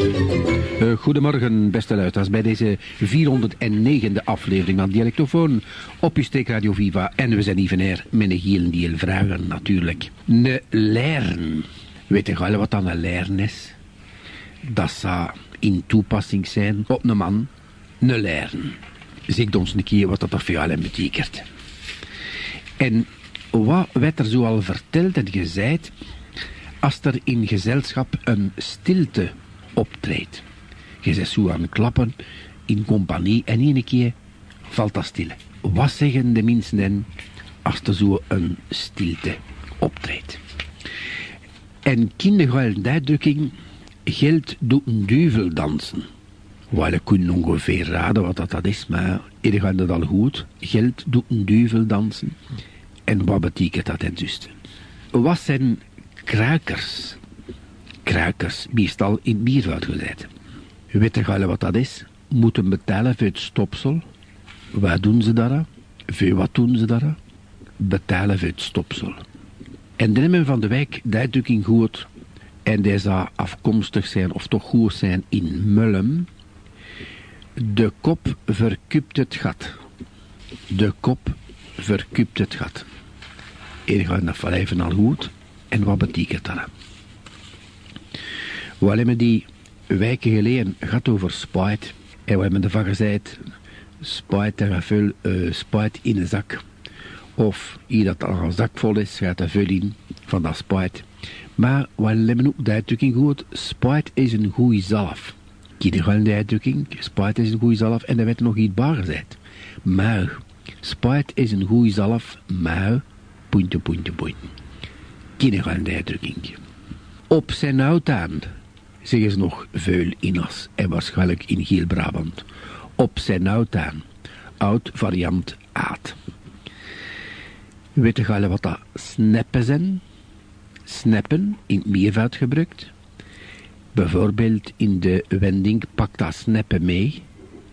Uh, goedemorgen, beste luisteraars, bij deze 409e aflevering van Dialectofoon op uw Radio Viva. En we zijn evenair met een heel deel vragen, natuurlijk. Ne leren. Weet je wel wat dan een leren is? Dat zou in toepassing zijn op een man. Ne leren. Zeg ons een keer wat dat voor jou betekent. En wat werd er zoal verteld en gezegd als er in gezelschap een stilte optreedt? Je zit zo aan het klappen in compagnie en een keer valt dat stil. Wat zeggen de mensen als er zo een stilte optreedt? En kindergeil uitdrukking geldt doet een duivel dansen. Wij kunnen ongeveer raden wat dat, dat is, maar iedereen gaat dat al goed. Geld doet een duivel dansen. En wat betekent dat en? Wat zijn kruikers? Kruikers, meestal in bierwoud gezet. Weet je wat dat is? Moeten betalen voor het stopsel. Wat doen ze daar? Voor wat doen ze daar? Betalen voor het stopsel. En de nemen van de wijk de uitdrukking goed. En die zou afkomstig zijn, of toch goed zijn, in Mullum. De kop verkupt het gat. De kop verkupt het gat. Eén gaat naar vijven al goed. En wat betekent dat? We hebben die wijken geleden gaat over spuit. En we hebben ervan gezegd, spuit er veel uh, spuit in een zak. Of hier dat al een zak vol is, gaat er veel in van dat spuit. Maar we hebben ook de uitdrukking gehoord, spuit is een goede zalf. Kinderen de uitdrukking, spuit is een goede zalf en er werd nog iets baar gezegd. Maar, spuit is een goede zalf, maar, puntje, puntje, puntje. Kinderen de uitdrukking. Op zijn aan zeggen ze nog veel in As en waarschijnlijk in heel Brabant. Op zijn aan, oud variant aat. Weet je wat dat snappen zijn? Snappen, in het meervoud gebruikt. Bijvoorbeeld in de wending pak dat snappen mee.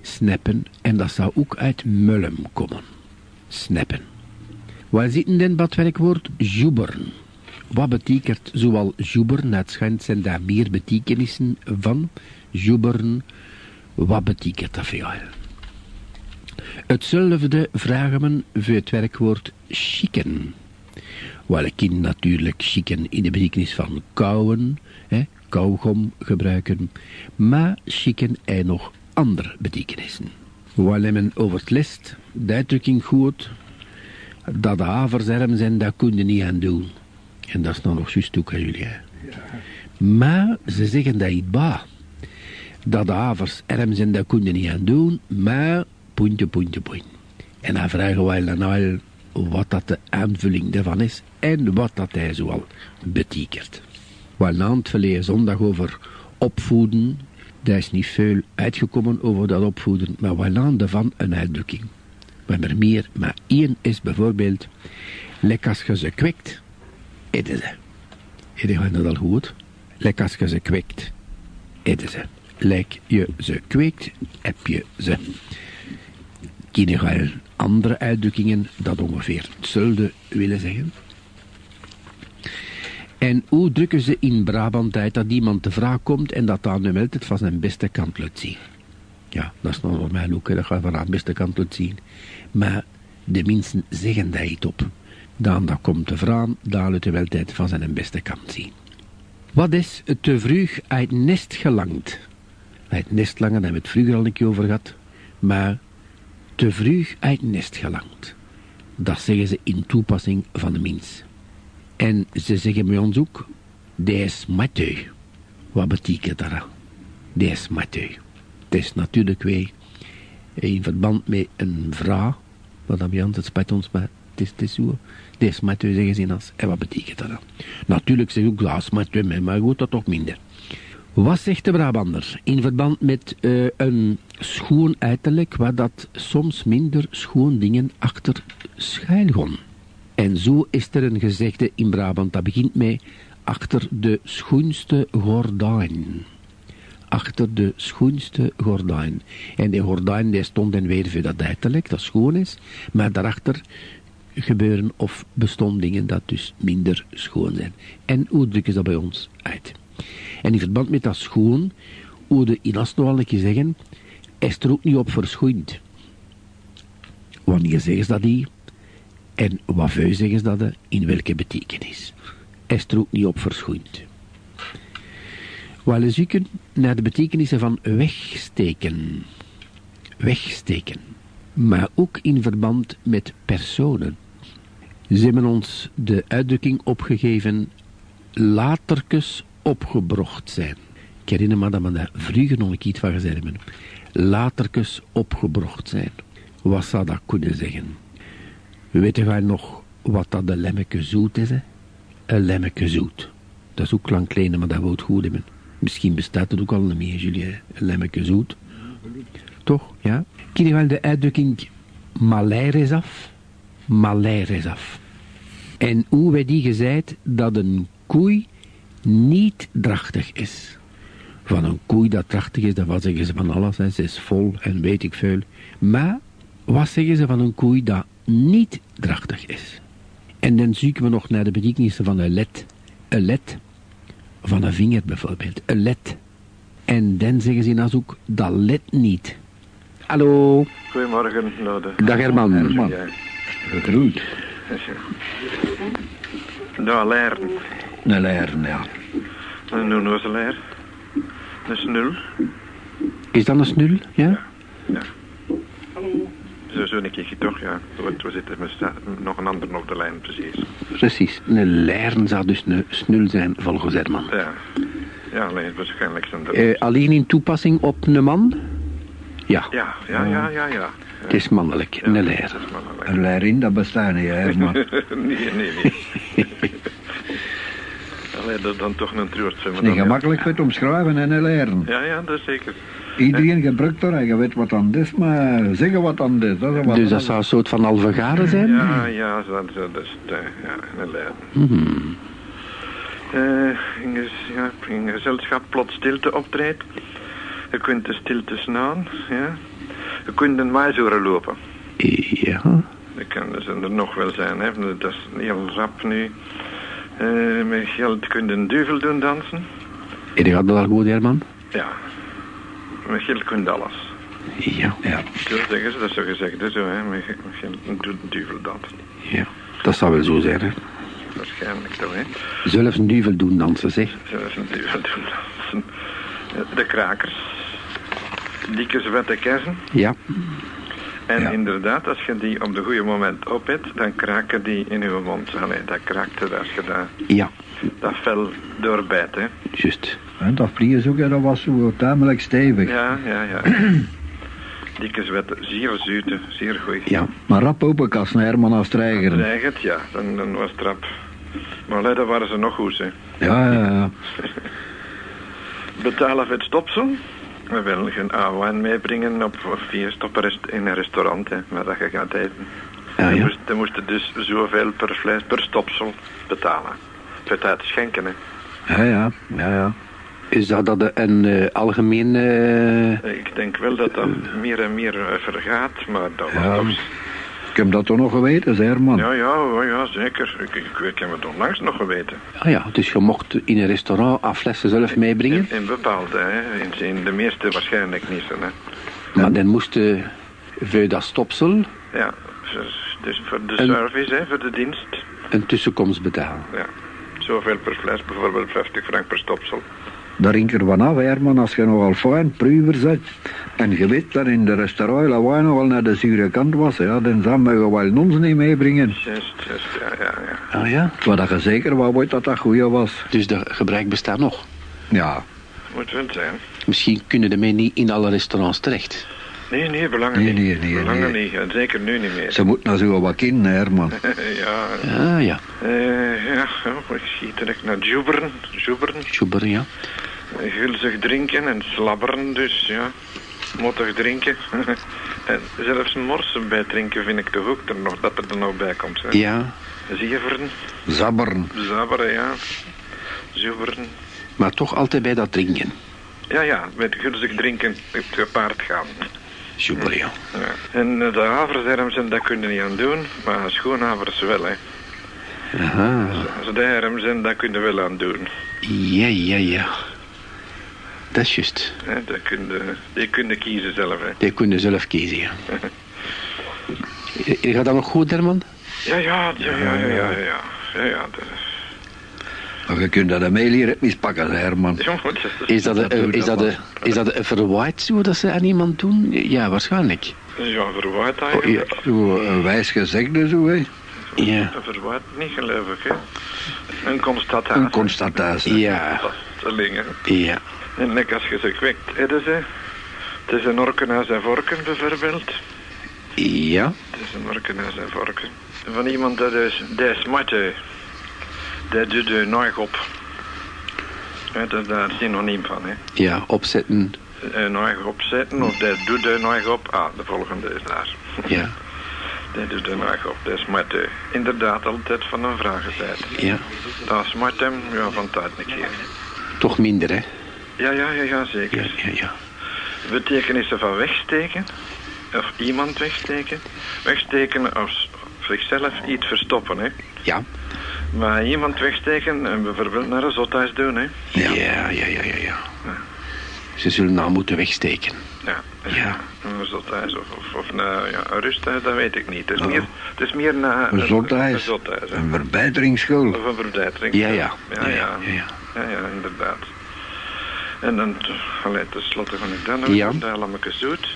Snappen, en dat zou ook uit mullen komen. Snappen. Waar zitten dan dat werkwoord joeberen? Wat betekent zoal joeberen? Het schijnt zijn daar meer betekenissen van. Joeberen, wat betekent dat voor jou? Hetzelfde vragen men voor het werkwoord chicken. Wel, ken natuurlijk chicken in de betekenis van kauwen, hè, kauwgom gebruiken, maar chicken en nog andere betekenissen. Wel hebben over het list de uitdrukking goed, dat de haverzerm zijn, dat kun je niet aan doen. En dat is nou nog juist ook aan jullie. Maar ze zeggen dat niet ba. Dat de havers erm zijn, dat kun je niet aan doen, maar puntje, puntje, puntje. En dan vragen wij dan al wat dat de aanvulling daarvan is en wat dat hij zoal betekent. Na het verleden zondag over opvoeden, daar is niet veel uitgekomen over dat opvoeden, maar wel aan van een uitdrukking. We hebben er meer, maar één is bijvoorbeeld, lekker als je ze kwekt, eten ze. Eten dat al goed? Lekker als je ze kwekt, eten ze. Je ze kweekt, heb je ze. Ken andere uitdrukkingen dat ongeveer hetzelfde willen zeggen? En hoe drukken ze in Brabant dat iemand te vraag komt en dat dan hem altijd van zijn beste kant laat zien? Ja, dat is nog mij ook, dat gaat van zijn beste kant laat zien. Maar de mensen zeggen dat niet op. Dan dat komt de vraag, dan laat hij altijd van zijn beste kant zien. Wat is te vroeg uit nest gelangt? Uit nest langen, daar hebben we het vroeger al een keer over gehad. Maar te vroeg uit nest gelangt. Dat zeggen ze in toepassing van de mens. En ze zeggen bij ons ook, des Mathieu. Wat betekent dat? Des Mathieu. Het is natuurlijk weer in verband met een vrouw, wat dan bij ons, het spijt ons, maar is, het is zo. Des Mathieu zeggen ze in ons. En wat betekent dat dan? Natuurlijk zeg ook des Mathieu, maar goed, dat toch minder. Wat zegt de Brabander in verband met uh, een schoon uiterlijk, waar dat soms minder schoon dingen achter schuil gaan? En zo is er een gezegde in Brabant, dat begint met achter de schoonste gordijn. Achter de schoonste gordijn. En die gordijn die stond en weer voor dat uiterlijk, dat schoon is, maar daarachter gebeuren of bestonden dingen dat dus minder schoon zijn. En hoe drukken ze dat bij ons uit? En in verband met dat schoon, hoe de in Asno al een keer zeggen, is er ook niet op verschoend. Wanneer zeggen ze dat die? En wat zeggen ze dat? In welke betekenis? Is er ook niet op verschoend. We zoeken naar de betekenissen van wegsteken. Wegsteken. Maar ook in verband met personen. Ze hebben ons de uitdrukking opgegeven laterkes opgebrocht zijn. Ik herinner me dat we daar vroeger nog iets van gezegd hebben. Laterkes opgebrocht zijn. Wat zou dat kunnen zeggen? Weten wij nog wat dat de lemmeke zoet is? Hè? Een lemmeke zoet. Dat is ook klankkleine, maar dat het goed hebben. Misschien bestaat het ook al niet meer, Julien. Een lemmeke zoet. Toch, ja? Ken je wel de uitdrukking Maler is af? Maler is af. En hoe wij die gezegd dat een koei niet drachtig is. Van een koei dat drachtig is, dat wat zeggen ze van alles. Hè. Ze is vol en weet ik veel. Maar wat zeggen ze van een koei dat niet drachtig is? En dan zoeken we nog naar de betekenissen van een led. Een led van een vinger bijvoorbeeld. Een led. En dan zeggen ze in Azoek, dat led niet. Hallo. Goedemorgen, Lode. Dag Herman. Herman. Gegroeid. Nou, leren. Een leren, ja. Een onnozelaar. Een snul. Is dat een snul? Ja? Ja. Zo, zo een keertje toch, ja. Want we zitten met nog een ander op de lijn, precies. Precies. Een leren zou dus een snul zijn, volgens Herman. Ja. Ja, alleen waarschijnlijk zijn dat... Eh, alleen in toepassing op een man? Ja, Ja, ja, ja, ja, ja. Het is mannelijk. Ja, Een dat leer. is mannelijk. Een lerin, dat bestaat niet, hè, Herman. nee, nee, nee. Allee, dat dan toch een treurt zijn. Het is niet gemakkelijk het omschrijven en een leren. Ja, ja, dat is zeker. Iedereen gebruikt er en je weet wat dan is, maar zeggen wat dan is. Dat is wat Dus dat zou een soort van alvegaren zijn? Ja, ja, zo, zo, dat is het, eh, ja, een leer. Mhm. Eh, in, ja, in gezelschap plots stilte optreedt. Je kunt de stilte snaan, ja. Je kunt een maaizoren lopen. Ja. Dat kan dus er nog wel zijn, hè. Dat is heel rap nu. Eh, met geld kun je een duivel doen dansen. En dat gaat dat al goed, Herman? Ja. Met geld kun je alles. Ja. Ja. Zo zeggen ze, dat is zo gezegd, hè, zo, hè. Met ge- met geld een du- duivel dansen. ja. Dat zou wel zo zijn, hè. Waarschijnlijk toch, hè. Zelfs een duivel doen dansen, zeg. Zelfs een duivel doen dansen. De krakers. Dikke zwette kersen. Ja. En Ja. inderdaad, als je die op de goede moment opet, dan kraken die in je mond. Allee, dat kraakt het als je dat, Ja. dat vel doorbijt, hè. Juist. En dat vliegenzoeken, dat was zo tamelijk stevig. Ja, ja, ja. Dikke zwetten, zeer zoete, zeer goed. Ja. Maar rap openkasten, Herman, als. Dreigend, ja, dan, dan was het rap. Maar allee, dat waren ze nog goed, hè. Ja, ja, ja. Betalen voor het stopsel. We willen geen ouwijn meebrengen op of via stoppen in een restaurant, hè, waar dat je gaat eten. Ja, dan, ja. moest, dan moest je dus zoveel per fles, per stopsel betalen. Het uit schenken, hè. Ja, ja, ja, ja. Is dat, dat een eh, algemeen... eh, Ik denk wel dat dat meer en meer eh, vergaat, maar dat was Ja. Ik heb dat toch nog geweten, zei Herman. Ja, ja, oh ja, zeker. Ik, ik, ik heb het onlangs nog geweten. ah ja, dus je mocht in een restaurant af flessen zelf meebrengen. In, in bepaalde, hè. In, in de meeste waarschijnlijk niet, hè. Maar dan moest je voor dat stopsel Ja, dus, voor de service, hè, voor de dienst. een tussenkomst betalen. Ja. Zoveel per fles, bijvoorbeeld 50 frank per stopsel. Daar rink er van af, Herman, als je nogal fijn pruiver zet. En je weet dat in de restaurant dat wijn nogal naar de zure kant was. Ja, dan zou je wel ons niet meebrengen. Juist, juist, ja, ja, ja. Ah ja. Dat je zeker wel weet dat dat goeie was. Dus de gebruik bestaat nog. Ja, Moet wel zijn. Misschien kunnen de mee niet in alle restaurants terecht. Nee, nee, belangen Nee, niet. nee, nee, belangen nee. niet. En zeker nu niet meer. ze moet nou zo wat kind, Herman. ja, Ah ja, eh, ja, oh, ik schiet direct naar joeberen. Joeberen. Schubber, ja. Gulzig drinken en slabberen dus, ja. Mottig drinken. en zelfs morsen bij drinken vind ik toch ook er nog, dat er er nog bij komt. Hè. Ja, Zieveren, Zabberen. zabberen, ja. Zoeveren. maar toch altijd bij dat drinken. Ja, ja, met gulzig drinken het gepaard gaan. Schubber, ja. Ja. En eh, de haverzermsen, dat kun je niet aan doen, maar schoonhavers wel, hè. Aha. Als de herm zijn, dat kun je wel aan doen. Ja, ja, ja. Dat is juist. Hè, dat kun je, die kun je kiezen zelf. Hè. Die kun je zelf kiezen, ja. Je- Gaat dat nog goed, Herman? Ja, ja, ja, ja, ja, ja, ja. ja, ja dat is... Maar je kunt dat mail hier mispakken, Herman. Ja, dat Is dat, Dat een- doe is dat, dat een- is dat een verwaaid zo dat ze aan iemand doen? Ja, waarschijnlijk. Ja, verwaard Oh, eigenlijk. ja. Zo een wijs gezegde, zo, hè. Ja. Verwaard niet, geloof ik, hè. Een constatatie. Een constatatie. Ja. Vaststellingen. Ja. En net als je ze kwekt, hebben ze. Het is een orken zijn vorken, bijvoorbeeld. Ja. Het is een orken zijn vorken. Van iemand dat is, die is matte. Die doet de nooit op. Dat is daar synoniem van, hè. Ja, opzetten. Nooit opzetten, of die doet de nooit op. Ah, de volgende is daar. Ja. Die doet de nooit op. Dat is matte. Inderdaad, altijd van een vragentijd. Ja. Dat is matte, ja, van tijd een keer. Toch minder, hè? Ja, ja, ja, ja, zeker. Ja, ja, ja. Betekenissen van wegsteken, of iemand wegsteken. Wegsteken als zichzelf iets verstoppen, hè. Ja. Maar iemand wegsteken en bijvoorbeeld naar een zothuis doen, hè. Ja, ja, ja, ja, ja. Ze zullen nou moeten wegsteken. Ja. Ja. Een zothuis of, of, of naar, ja, een rusthuis, dat weet ik niet. Het is meer, het is meer naar Een zothuis. Een zothuis. Een verbijteringsschool. Of een ja. Ja, ja, ja. Ja, ja, inderdaad. En dan, allee, tenslotte van ik dan nog Ja. lammeke zoet.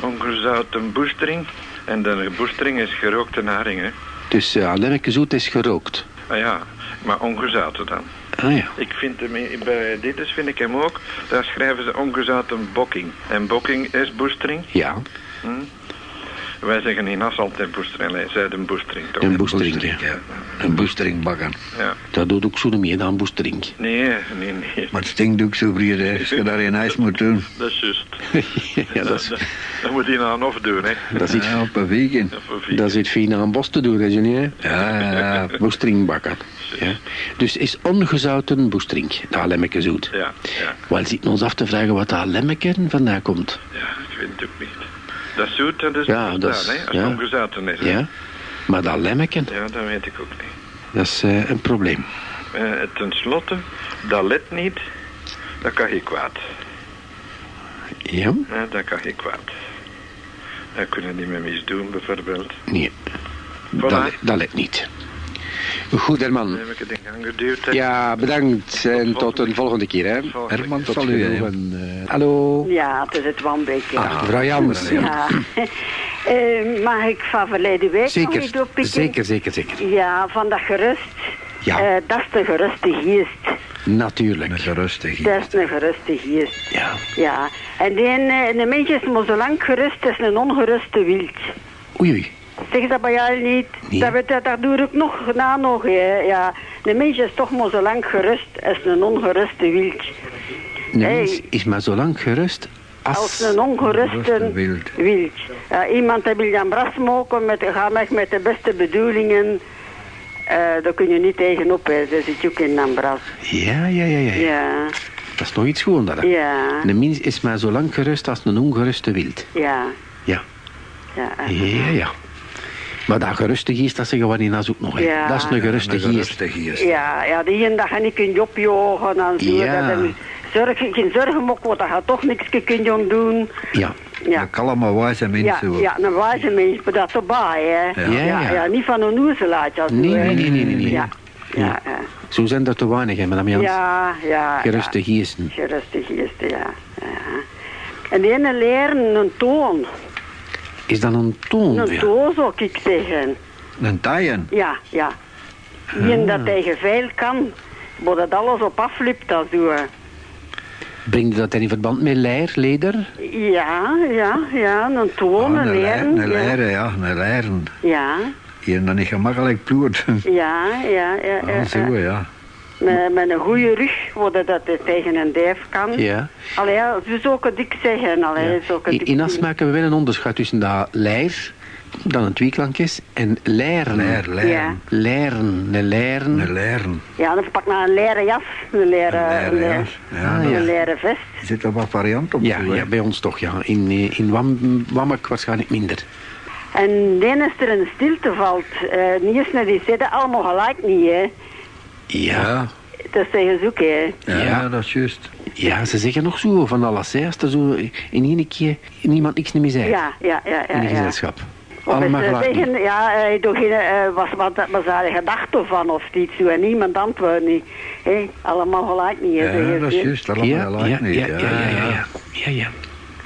Ongezouten boestering. En de boestering is gerookte naring, hè. Dus uh, Lemmeke Zoet is gerookt. Ah ja, maar ongezouten dan. Ah ja. Ik vind hem, bij dit is vind ik hem ook, daar schrijven ze ongezouten bokking. En bokking is boestering. Ja, Hm? Wij zeggen in As altijd boestering, nee, zij een boestering toch? een boestering. ja. Een boestering bakken. Ja. Dat doet ook zo meer dan boestering. Nee, nee, nee. Maar het stinkt ook zo vriend, hè. Als je daar in ijs moet doen. Dat is juist. ja, dat is, Dat, dat moet hij nou nog doen, hè. dat is iets, Ja, op een weekend. Of dat iets fijn aan een bos te doen, hè, Julien? Ja, ja, ja. Boestering bakken. Ja. Dus is ongezouten boestering, dat Lemmeke Zoet. Ja, ja, Wel zitten ons af te vragen wat dat Lemmeke vandaan komt. ja, ik weet het ook niet. Dat is zoet, dat is Ja, ja, dat is- hè, als ja. het ongezouten is. hè. Ja? Maar dat Lemmeke, Ja, dat weet ik ook niet. dat is eh, een probleem. Eh, ten slotte, dat let niet, dat kan je kwaad. Ja? Hè, dat kan je kwaad. Dat kunnen niet meer misdoen, bijvoorbeeld. Nee. Voilà. Dat, dat let niet. Goed, Herman. Heb ik het. Ja, bedankt en tot een volgende keer. Hè. Herman, Tot genoegen. eh. hallo. Ja, het is het Wambeek. Ja. Ah, mevrouw Jans. ja. Eh, mag ik van verleden week nog Zeker, iets oppikken? zeker, zeker, zeker. Ja, van dat gerust. Ja. Eh, dat is de geruste geest. Natuurlijk. Een geruste gier. Dat is een geruste geest. Ja. Ja. En die, een mens is maar zo lang gerust als een ongeruste wild. Oei, oei. Zeg dat bij jou niet? Nee. Dat, weet- dat, dat doe ik nog na nog. Hè. Ja. Een mens is toch maar zo lang gerust als een ongeruste wild. Hey. mens is maar zo lang gerust Als als... een ongeruste wild. wild. Iemand die wil dan bras mogen met, ga weg met de beste bedoelingen. Eh daar kun je niet tegenop, hè. Dat zit ook in een bras. Ja, ja, ja, ja. Ja, Dat is nog iets gewoon, dat. hè. ja, Een mens is maar zo lang gerust als een ongeruste wild. ja. Ja. Ja, Ja, ja. Maar dat geruste geest, dat zeggen we niet na zoek nog. hè. Ja. Dat is een geruste Een geest. ja, ja die ene dag ga ik in job jagen en zo. Ja. Dat hem zorg, geen zorgen maken, want dat gaat toch niks kunnen doen. Ja. Ja. Een kalme wijze Ja, mensen. hoor. ja, een wijze mens, maar dat erbij, hè. Ja. Ja, ja. ja, niet van een oezelaatje. als Nee, nee, nee, nee, nee, nee. Ja, ja, ja. Zo zijn er te weinig, hè, madame Jans. Ja, ja. Geruste ja. geesten. Geruste geesten, ja. ja. En die ene leren een toon. Is dat een toon? Een ja? toon zou ik zeggen. Een taaien. Ja, ja. Die dat tegen veel kan, maar dat alles op aflipt, dat zo. Brengt dat dan in verband met leer, leder? Ja, ja, ja, een toon, Ah, een een leren, een ja. leren, ja. Een leren. Ja, Hier dan niet gemakkelijk ploert. ja, ja, ja. Ah, ja, zo, ja. ja. Met, met een goede rug, waar dat dat tegen een dijf kan. Ja. Allee, ja, zo zou ik het dik zeggen. Allee, ja. het In, dik in As maken we wel een onderscheid tussen dat leer, dat een tweeklank is, en leren. Leer, leren. Ja. Leren, een leren. Een leren. Ja, dan pak naar een leren jas, een leren, Een een leren, ja. Ja, Ah, een leren vest. Zit er wat variant op. Ja, ja, bij ons toch, ja. In, eh, in Wam, Wammek waarschijnlijk minder. En dan als er een stilte valt, eh niet eens naar die zitten, allemaal gelijk niet, hè. Ja. Ja, Dat zeggen ze ook, hè. ja, Ja. dat is juist. Ja, ze zeggen nog zo van alles, hè. Als er zo in één keer niemand niks meer zei. Ja, ja, ja, ja. in een ja. gezelschap. Of eh, gelijk niet. zeggen, ja, eh, door geen, eh, was, wat was daar een gedachte van of iets zo en niemand antwoordt niet. Hé, allemaal gelijk niet. hè, Ja, dat ze. is juist, Ja, allemaal ja, gelijk niet. ja, ja, ja, ja, ja. ja, ja.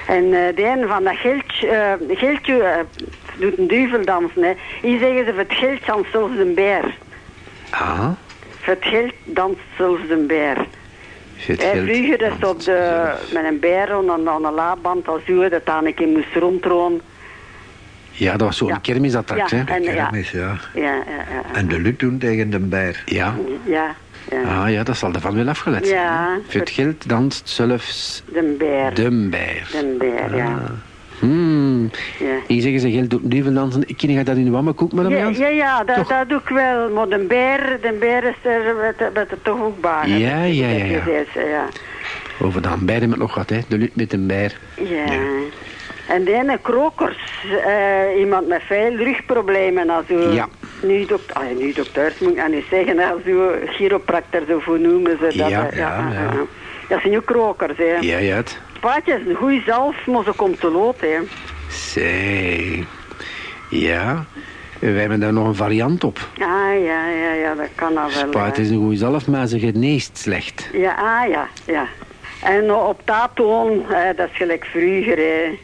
En eh, de een van dat eh, geldje eh, doet een duiveldansen. Hè. Hier zeggen ze, voor het geld danst zelfs een beer. Ah, Voor het geld danst zelfs een beer. geld. vroeger het op de, met een beer aan, aan een laadband als zo, dat dan een keer moest rondroon. Ja, dat was zo'n Ja. hè. en ja, Kermis, ja. ja, ja, ja. En de lut doen tegen de bijer. Ja. Ja, ja. Ah ja, dat zal ervan wel afgelet zijn. Ja. Voor het geld danst zelfs De beer. de bijer. De beer, ja. Hmm. ja. Hier zeggen ze geld doet duiveldansen. Ken je dat in de wammenkoek, madame Ja, ja, ja dat, dat doe ik wel. Maar de beer, de beer is er met, met het toch ook bij. Ja, ja, ja, ja. ja. Over de beide met nog wat, hè. De lut met een bijer. Ja. En de ene krokers, eh, iemand met veel rugproblemen. Also, Ja. Nu, dokter, ah, nu dokters moet ik nou niet zeggen, also, chiropractor, zo voor noemen ze dat. Ja, ja, ja. Dat zijn ook krokers, hè. Ja, ja. het. Paatje is een goeie zelf, maar ze komt te lood, hè. Zee. Ja. We hebben daar nog een variant op. Ah, ja, ja, ja, dat kan nou wel. Hè. is een goeie zelf, maar ze geneest slecht. Ja, ah, ja, ja. En op tatoon, eh, dat is gelijk vroeger, hè.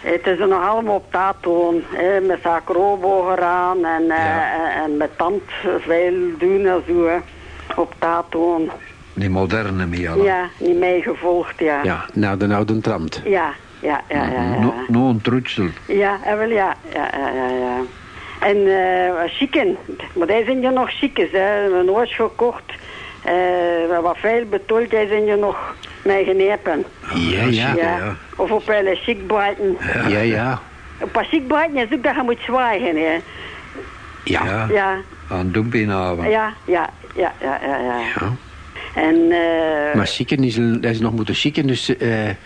Het is nog allemaal op tatoon, hè, met sacrobo gedaan en, eh, en, en met tand veel doen en zo, hè. Op tatoon. Die moderne Miala. Ja, niet meegevolgd, ja. Ja, naar de oude trant. Ja, ja, ja, ja. ja. No, no een trutsel. Ja, eh, wel ja, ja, ja, ja. ja. En eh chicken, maar die zijn je nog chiques, hè. Hebben nooit gekocht. Eh, wat veel betoeld, die zijn je nog mee genepen. Ja, ja. Ja. Of op een chic buiten. Ja, ja. Op een buiten is ook dat je moet zwijgen, hè. Ja. Ja. Aan Dumpinavond. ja, ja, ja, ja, ja. ja. Ja. En, eh Maar chicken is, hij is nog moeten chicken, dus eh, eh,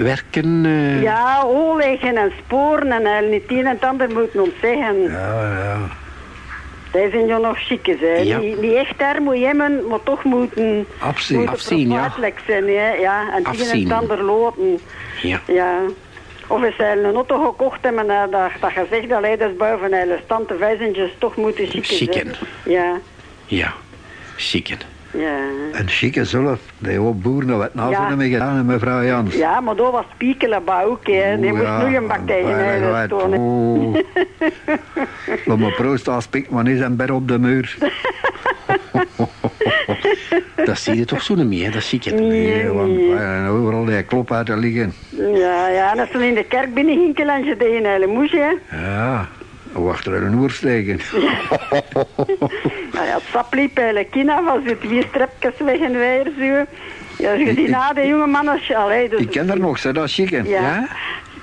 werken. ja, oorleggen en sporen en eh, niet een en het ander moeten ontzeggen. Ja, ja. Die zijn je nog chiques, hè. Ja. Die, die echt daar moet hebben, maar toch moeten... Afzien. moeten Afzien, ja. zijn, hè. Ja, en het een en Afzien. het ander loten. ja. Ja. Of is hij een auto gekocht en dat, dat je zegt dat hij dus boven hele stand vijzentjes toch moeten chicken. Chicken. Ja, Ja. Chicken. Ja. En chique zelf, die ook boeren, wat nou Ja. ermee gedaan, mevrouw Jans? Ja, maar dat was piekelen bij ook, hè. Die moest ja, nu een bak tegen stonen. Oeh. Laat me proost als pik, maar niet zijn bed op de muur. Dat zie je toch zo niet meer, hè, dat chicken. Nee, want wij hebben overal die klop uit te liggen. Ja, ja, en als ze in de kerk binnen ging, dan je tegen een hele moesje, hè. Ja, wacht er een oer steken. Nou ja, het sap liep hele kin af, als het weer strepjes weg en weer, zo. Ja, als je die na de jonge mannen... Allee, dus Ik ken er nog, ze dat chicken. Ja.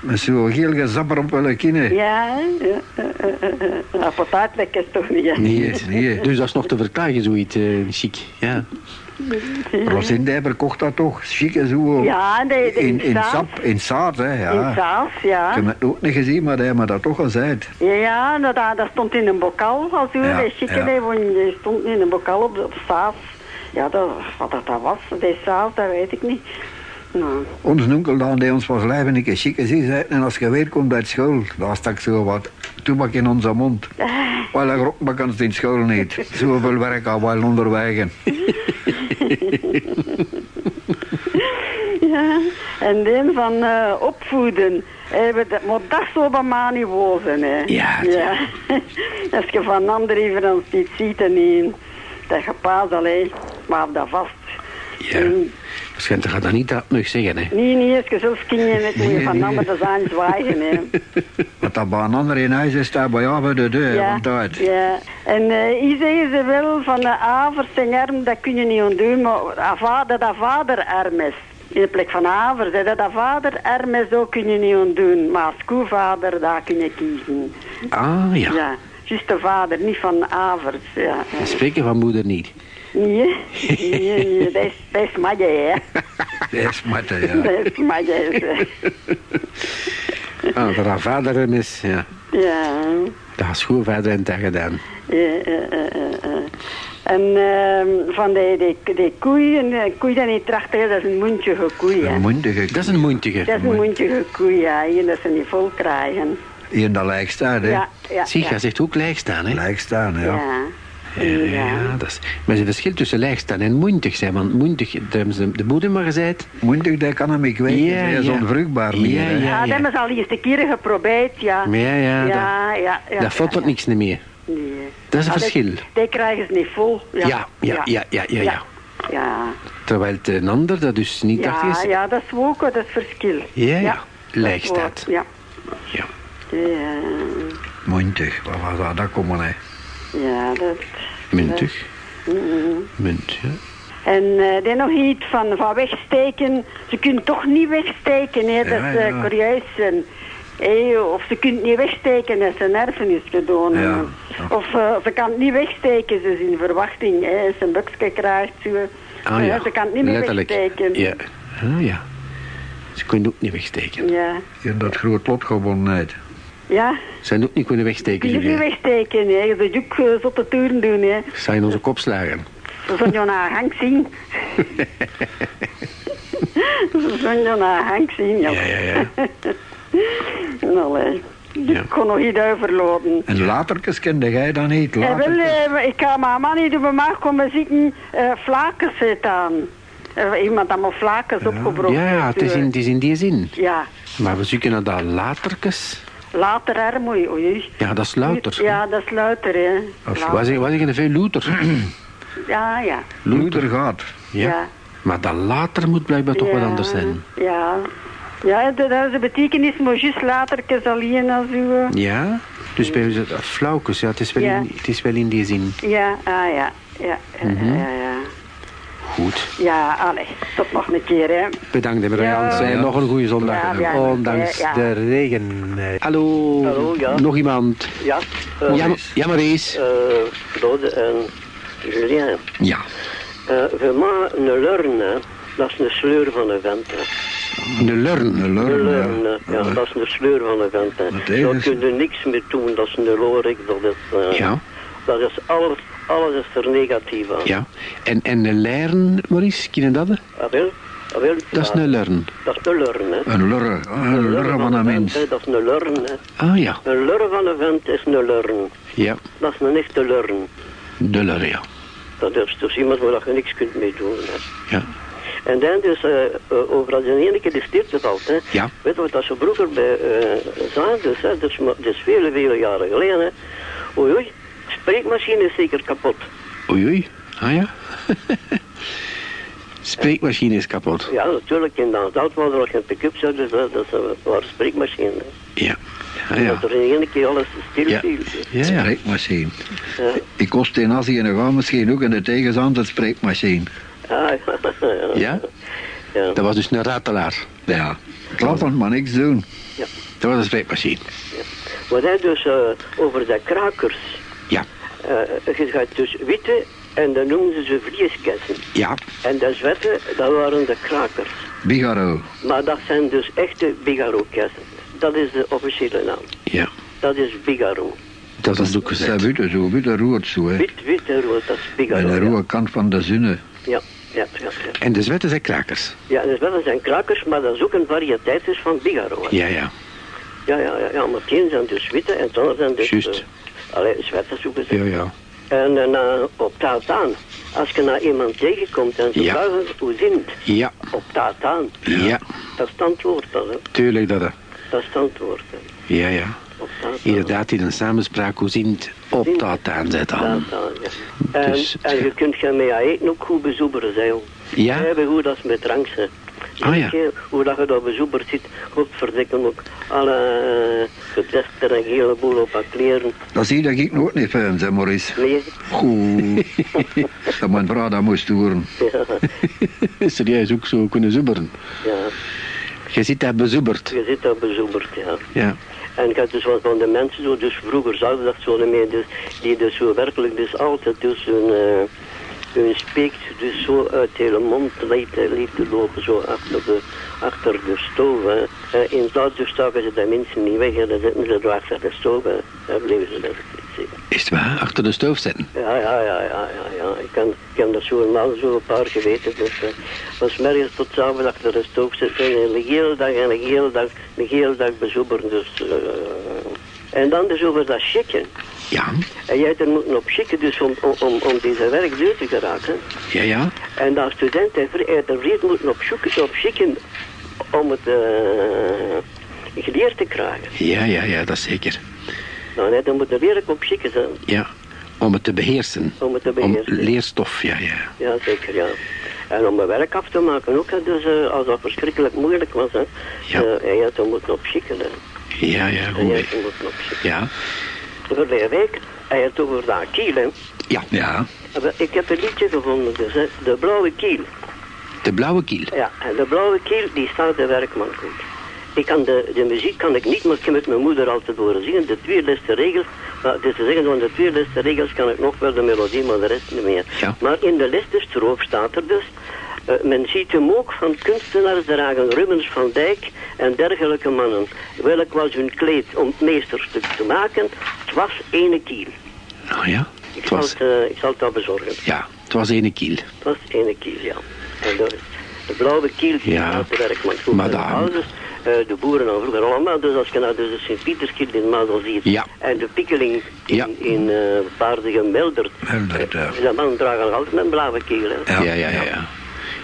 Met zo'n geel gezapper op hun kinnen. Ja, hè. ja, ja, ja, ja. Nou, potaatlekker is toch niet, hè. Nee, nee. Dus dat is nog te verklaren, zoiets eh chic. Ja. Rosindijber kocht dat toch? Chique zo. Ja, de, de, in, sap, in zaad, hè. Ja. In Saas, ja. Ik heb het ook niet gezien, maar hij heeft me dat toch gezegd. Ja, ja dat, dat stond in een bokaal. Als u Ja, de chicken ja. die, stond in een bokaal op, op Saas. Ja, dat, wat dat, was, die Saas, dat weet ik niet. Nou, Ons onkel dan, die ons pas lijf en ik een chique zie, zei, en als je weer komt uit school, dan stak zo wat toebak in onze mond. Wel, dat rokbakans in school niet. Zoveel werk al wel onderwegen. ja. En die van eh, opvoeden. Eh, we- dat- maar dat zou bij mij niet wozen, hè. Ja, ja. Als je van anderen even iets ziet en niet, dat je paas alleen, maar dat vast. Ja. En Waarschijnlijk gaat dat niet dat nog zeggen, hè. Nee, nee, als je zelf kinderen moet je van Nee, anderen aan zwijgen, hè. Wat dat bij een ander in huis is, staat bij jou bij de deur, Ja, want uit. ja. En eh hier zeggen ze wel van de avers en arm, dat kun je niet ontdoen, maar dat vader, dat vader arm is. In de plek van avers, hè, dat dat vader arm is, ook kun je niet ontdoen. Maar als koevader, daar kun je kiezen. Ah, ja. Ja, juist de vader, niet van avers. Ja, ja. We spreken van moeder niet. Nee, dat is magje, hè. Dat is matte, ja. Is magje, hè. Ah, dat haar vader hem is, ja. Ja. Dat is goed vader en dat gedaan. Ja, ja, ja, ja, ja. En ehm, van die, die, die koeien, een koei dat niet tracht, hè, dat is een mondje koei. hè. Een mondige. Dat is een moentige. Dat is een mondje koei, ja. Hier, dat ze niet vol krijgen. Hier in dat lijk staat, hè? Ja, ja. Zie, ja. jij zegt ook lijkstaan, hè? Lijk staan, ja. Ja. Ja, ja, dat is, maar er is een verschil tussen lijkstaan en moentig zijn. Want hebben ze de moeder maar gezegd. Mondig, dat kan hem ik weten. Ja, is ja. onvruchtbaar meer, Ja, hè. ja. Ja, dat hebben ze al eens een keer geprobeerd, ja. Ja, ja, ja, ja, ja, dat valt ja, tot niks meer. Nee. Dat is een verschil. Die, krijgen ze niet vol. Ja, Ja, ja, ja, ja, ja, ja. Ja, Terwijl het een ander dat dus niet dacht ja, is. ja, dat is ook dat is verschil. Ja, ja. dat waar, Ja. Ja. Ja, Mondig, waar was dat? Dat komen, hè? Ja, dat... Muntig. Munt, ja. En eh dan nog iets van, van wegsteken. Ze kunnen toch niet wegsteken, hè. Dat Ja, is eh, ja. curieus. En, hé, of ze kunnen het niet wegsteken als ze nerven is gedaan. Ja. Of eh, ze kan het niet wegsteken, ze is in verwachting. Hè. Ze een buksje krijgt, zo. Ah Eh, ja, ze kan het niet meer letterlijk. wegsteken. Ja. Ah ja. Ze kunnen ook niet wegsteken. Ja. In dat groot lot gebondenheid. Ja, Ze zijn ook niet kunnen wegsteken, het niet wegsteken, hè. Je moet ook uh, zotte turen doen, hè. Zijn onze kop slagen. Ze zullen je naar Hank zien. Ze zullen je naar Hank zien, ja. Ja, ja, ja. Nou, nee. Ja. Ik kon nog niet overlopen. En laterkes kende jij dan niet? Eh, wel, Laterkes? eh, ik ga mijn man niet bij mij komen zitten, eh vlakens zitten aan. Eh, iemand dat mijn vlakens opgebroken Ja, ja, het is in, het is in die zin. Ja, Maar we zoeken naar dat laterkes. Later arm, oei, oei. Ja, dat is louter. Ja, dat is luiter, hè. Wat zeggen, zeggen veel louter? Ja, ja. Loeder gaat. Ja. Ja. Maar dat later moet blijkbaar toch wat anders zijn. Ja. Ja, dat is de betekenis, maar juist later alleen als u... Ja? Dus bij ons, dat flauwkes, ja, het is wel, Ja. in, het is wel in die zin. Ja, ah ja. Ja, ja, Mhm. ja, ja. Goed. Ja, allee, tot nog een keer, hè. Bedankt, meneer Ja. Jans. En nog een goede zondag. Ja, ja, Ondanks ja. de regen. Hallo. Hallo, ja. Nog iemand? Ja, Ja, ja maar eens. eh, Claude en Julien. Ja. Eh voor mij een hè, dat is een sleur van een vent. hè. De lurn. Een lurn, ja. dat is een sleur van een vent. Daar kun je niks mee doen, dat is een lorik, dat is... eh, Ja. Dat is alles, alles is er negatief aan. Ja. En, en een lern, Maurice, ken je dat? Ah, wel? Ah, wel? Dat is een lurn. Dat is een lurn, hè. Een. Ah, Een lurre van een mens. Dat is een lurn, hè. Ah ja. Een lurn van een vent is een lurn. Ja. Dat is een echte lurn. De lurn, ja. Dat is dus iemand waar je niks kunt mee doen, hè. Ja. En dan dus eh, over als je ene keer de stilte valt, hè. Ja. Weet je wat dat ze vroeger bij uh, zagen, dus, hè, dus, dus vele, vele jaren geleden, hè. Oei, oei, spreekmachine is zeker kapot. Oei, oei. Ah ja. Spreekmachine is kapot. Ja, natuurlijk, in de oud was er nog geen pick-up, zo, dus hè, dat is- waren spreekmachine. hè. Ja. Ah ja. Dat er in ene keer alles stil Ja. viel. Ja, ja. Spreekmachine. Ja. Ik kost in Azië en misschien ook in de tegenstand het spreekmachine. Ah, ja. Ja? Ja. Dat was dus een ratelaar. Ja. Klappend, maar niks doen. Dat was een spreekmachine. Wat hij dus eh, over de krakers. Ja. eh, je gaat dus witte en dan noemden ze vlieskessen. Ja. En de zwette, dat waren de krakers. Bigaro. Maar dat zijn dus echte Bigaro-kessen. Dat is de officiële naam. Ja. Dat is Bigaro. Dat is ook gezegd. witte zo, witte rood zo, hè. Wit, wit en rood, dat is Bigaro. de ja. rode kant van de zonne. Ja, ja, ja. Ja, En de zwetten zijn krakers. ja en dat zijn krakers, maar dat is ook een variëteit dus van Bigaro. hè. Ja, ja. Ja, ja, ja, ja, maar het een zijn dus witte en het andere zijn dus... Juist. eh, allee, zoeken ze. Ja, ja. En eh, na, op Tataan, als je naar iemand tegenkomt en ze Ja. vragen hoe zint, Ja. op Tataan, Ja. dat is het antwoord, dat, hè. Tuurlijk dat. hè. Dat is het antwoord, hè. Ja, ja. Op. Inderdaad, in een samenspraak hoe zint op dat aan. Tataan, ja. En, Dus- en je kunt gaan mee eten ook goed bezoeberen, zei Ja? We hebben goed als met drank, Ah, ja. Hoe dat je daar bezoeberd zit, godverdikken ook alle uh, gedester en hele boel op haar kleren. Dat zie je dat ik nooit niet film, zei Maurice. Nee, Goed. dat mijn vrouw dat moest horen. ja, Serieus ook zo kunnen zoeberen. ja. Je zit daar bezoeberd. Je zit daar bezoeberd, ja. Ja. En ik had dus wat van de mensen zo, dus vroeger zag je dat zo meer, dus, die dus zo werkelijk dus altijd dus hun, eh, u spreekt dus zo uit hele mond leeft, leeft te lopen, zo achter de, achter de stoof. Hè. Eh, in Duitsland staken ze de mensen niet weg en dan zitten ze er achter de stoof. Hè. Daar bleven ze even zitten. Is het waar? Achter de stoof zitten? Ja, ja, ja, ja, ja, ja. Ik kan, ik dat zo eenmaal zo een paar geweten. Dus uh, van 's morgens tot 's avonds achter de stoof zitten en een hele dag en een hele dag, een hele dag bezoeberen. Dus, eh, en dan dus over dat chicken. Ja. En jij er moeten op schikken dus om, om, om, om deze te geraken. Ja, ja. En dat student heeft er weer moeten op zoeken, op schikken om het eh, geleerd te krijgen. Ja, ja, ja, dat zeker. Nou, nee, dan moet er weer op schikken zijn, Ja. Om het te beheersen. om het te Om beheersen. leerstof, ja, ja. Ja, zeker, ja. En om mijn werk af te maken ook, hè, dus eh, als dat verschrikkelijk moeilijk was, hè. Ja. eh, en je had er moeten op schikken, hè. Ja, ja, En goed. schikken. Ja. Vorige week, hij had het over dat kiel, hè. Ja. Ja. Ik heb een liedje gevonden, dus, hè, de blauwe kiel. De blauwe kiel. Ja, en de blauwe kiel, die staat de werkman goed. Ik kan de, de muziek kan ik niet, maar ik met mijn moeder altijd horen zingen. De twee laatste regels, maar dus te zeggen van de twee laatste regels kan ik nog wel de melodie, maar de rest niet meer. Ja. Maar in de stroof staat er dus, eh, men ziet hem ook van kunstenaars dragen Rubens van Dijk en dergelijke mannen. Welk was hun kleed om het meesterstuk te maken? Het was ene kiel. Oh ja. Ik Het zal was, het, eh, ik zal het al bezorgen. ja, het was ene kiel. Het was ene kiel, ja. En de, de blauwe kiel die Ja. staat de werkman goed. Maar En de dan- ouders, de boeren al vroeger allemaal. Dus als je nou dus de Sint-Pieterskiel in Mazel ziet. Ja. En de pikkeling in, Ja. in eh Paardige Meldert. Meldert, ja. De mannen dragen nog altijd een blauwe kiel, hè. Ja, ja, ja. ja,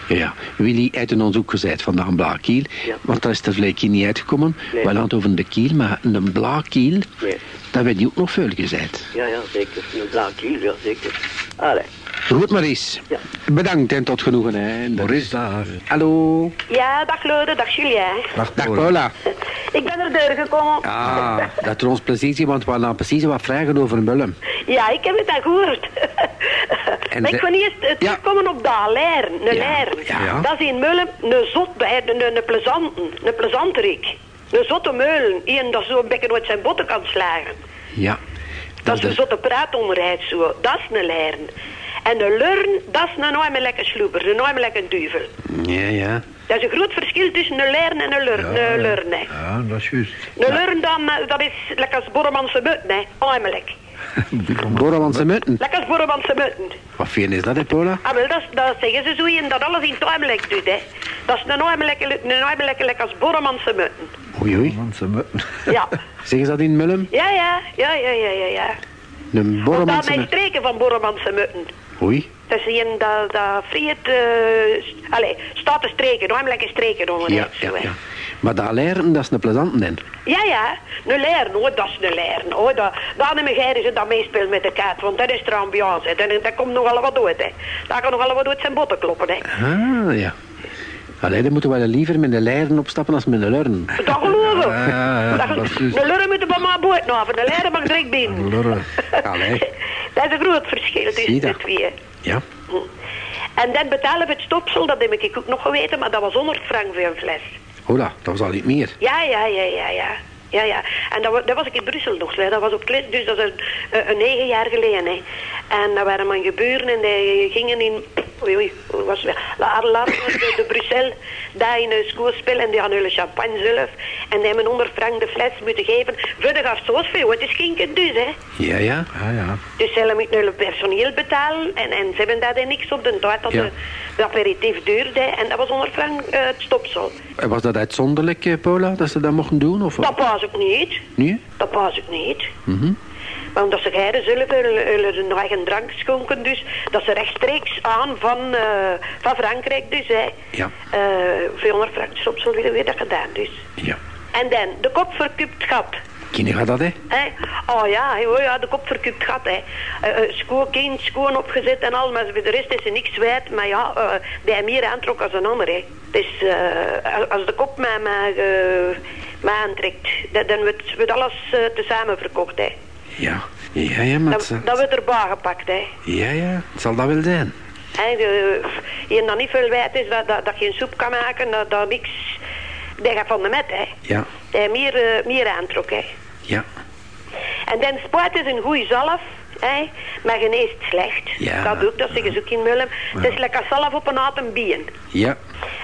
ja. Willy heeft een onderzoek gezet van de blauwkiel, Ja. want daar is de vleekje niet uitgekomen. Nee. Wij hadden over de kiel, maar een blauwkiel, Nee. daar werd die ook nog veel gezet. Ja, ja, zeker. Een blauwe kiel, ja, zeker. Allee. Goed, Maurice. Ja. Bedankt en tot genoegen. Hè. Maurice daar. Hallo. Ja, dag Lode, dag Julien. Dag, Dag Paula. Ik ben er doorgekomen. Ah, dat is ons plezier, want we hadden precies wat vragen over Mullen. Ja, ik heb het al gehoord. En maar ze- ik wil eerst terugkomen op dat leren. Een Ja. Dat is in Mullen een zot, bij, een, een, een plezanten, een plezanterik. Een zotte meulen. Iemand dat zo een beetje uit zijn botten kan slagen. Ja. Dat is een zotte praatonderheid zo. Dat is een leren. En een lurn, dat is een nooit meer lekker sloeber. Een nooit meer lekker duivel. Ja, ja. Dat is een groot verschil tussen een leren en een lurn. een lurn, hè. Ja, dat is juist. Een lurn, dan, eh, dat is lekker als Borremanse mutten, hè. Oimelijk. Borrelandse mutten. Lekker als Borremanse mutten. Wat fijn is dat, hè, Paula? Ah, wel, dat, dat zeggen ze zo in dat alles in het oimelijk doet, hè. Dat is een oimelijk, een oimelijk lekker als Borremanse mutten. Oei, oei. Ze moeten. Ja. Zeggen ze dat in Mullen? Ja, ja, ja, ja, ja, ja, ja. Een Of Borrelandse daarmee mutten. streken van Borremanse mutten. Oei. Dat is een dat, dat friet, eh st- allee, staat te streken, oimelijk streken onder Ja, ja, ja. Maar dat leren, dat is een plezante dan. Ja, ja, een leren, hoor, dat is een leren. Hoor. Dat, daar nemen jij ze dat meespelen met de kaart, want dat is de ambiance. hè. Dat, dat komt nogal wat uit, hè. Daar kan nogal wat uit zijn botten kloppen, hè. Ah, ja. Allee, dan moeten we wel liever met de leren opstappen als met de lurren. Dat geloof ik. Ja, ja, ja, Dat- dat is de lurren moeten bij mij boot nou, de leren mag direct binnen. Lurren. Allee. Dat is een groot verschil tussen de twee. Ja. En dan betalen we het stopsel, dat heb ik ook nog geweten, maar dat was 100 frank voor een fles. Hola, dat was al niet meer. Ja, ja, ja, ja, ja. Ja, ja. En dat, dat was ik in Brussel nog. hè. Dat was op les, dus dat is een, een, een negen jaar geleden. Hè. En dat waren mijn geburen en die gingen in... Oei, oei, hoe was? La de, de Brussel, daar in een schoolspel en die hadden hun champagne zelf. En die hebben 100 frank de fles moeten geven. Verder gaf zoals veel, het is geen dus, hè. Ja, ja. Ja, ja. Dus ze moeten hun personeel betalen en, en ze hebben daar dan niks op de tijd dat Ja. de, de aperitief duurde. En dat was 100 frank eh, het stopsel. En Was dat uitzonderlijk, eh, Paula, dat ze dat mochten doen? Of Dat pas ik niet. Nee? Dat pas ik niet. Mhm. Maar omdat ze geiden zullen hun eigen drank schonken, dus dat ze rechtstreeks aan van, eh, van Frankrijk, dus hè. Ja. Eh 400 frank stopsel weer weer dat gedaan, dus. Ja. En dan, de kop verkupt gat. Kinderen gaat dat, hè? Hè? Oh ja, oh ja, de kop verkupt gat. Hè. Eh, eh, schoon kind, schoon opgezet en al, maar de rest is er niks wijd. Maar ja, die heeft meer aantrok als een ander. Hè. Dus als- de kop mij, mij, mij aantrekt, dan, dan wordt, wordt alles eh, tezamen verkocht. Hè. Ja. Ja, ja, maar... Dan, zal- dan wordt er bagepakt. Hè. Ja, ja. Het zal dat wel zijn. Je dat niet veel wijd is, dat, dat, dat je een soep kan maken, dat, dat niks... Die gaat van de met, hè. Ja. Meer, eh, meer aantrok, hè. Ja. En dan spuit is een goede zalf Hè? Maar geneest slecht. Ja. Dat ook, dat zeggen ze ook in Mullen. Het is lekker zelf op een atembien. Ja,